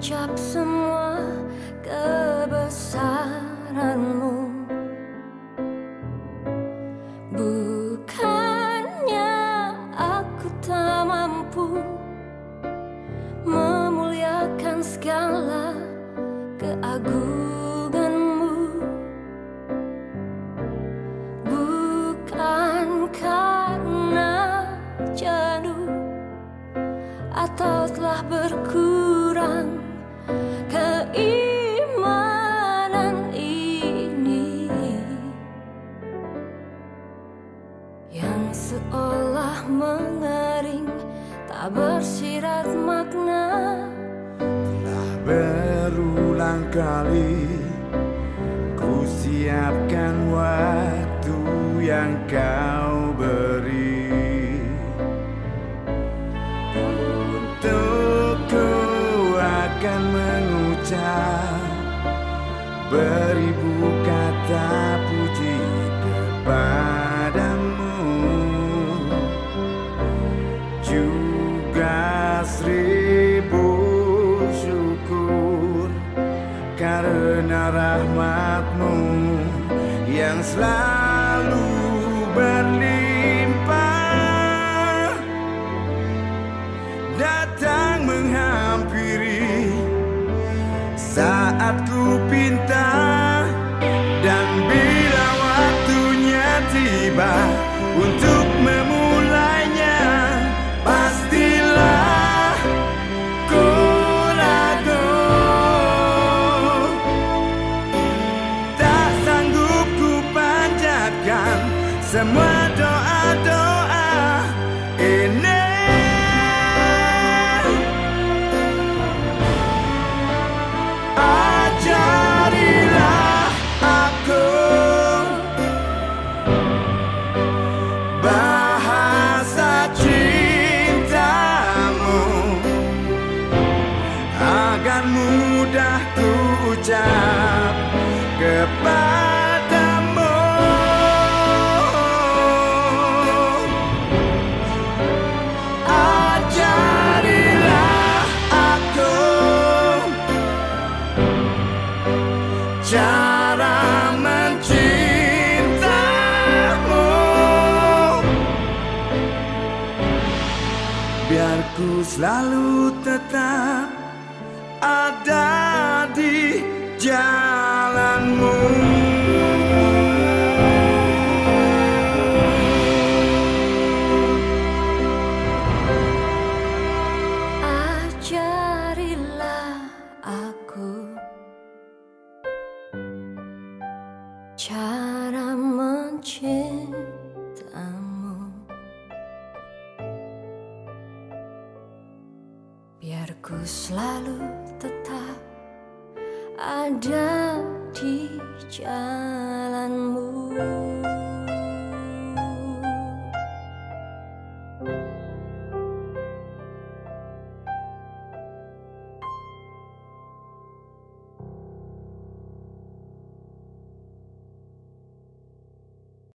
ucap semua kebesaranmu. Bukannya aku tak mampu Memuliakan segala keagunganmu seolah mengering tak bersirat makna. Telah berulang kali ku siapkan waktu yang kau beri. Untukku akan mengucap beribu karena rahmatmu yang selalu berlimpah. Datang menghampiri saat ku pinta dan bila waktunya tiba untuk semua doa-doa ini Ajarilah aku bahasa cintamu agar mudah ku ucap kepadamu. Cara mencintamu. Biar ku selalu tetap ada di jalanmu cara mencintamu Biar ku selalu tetap ada di jalanmu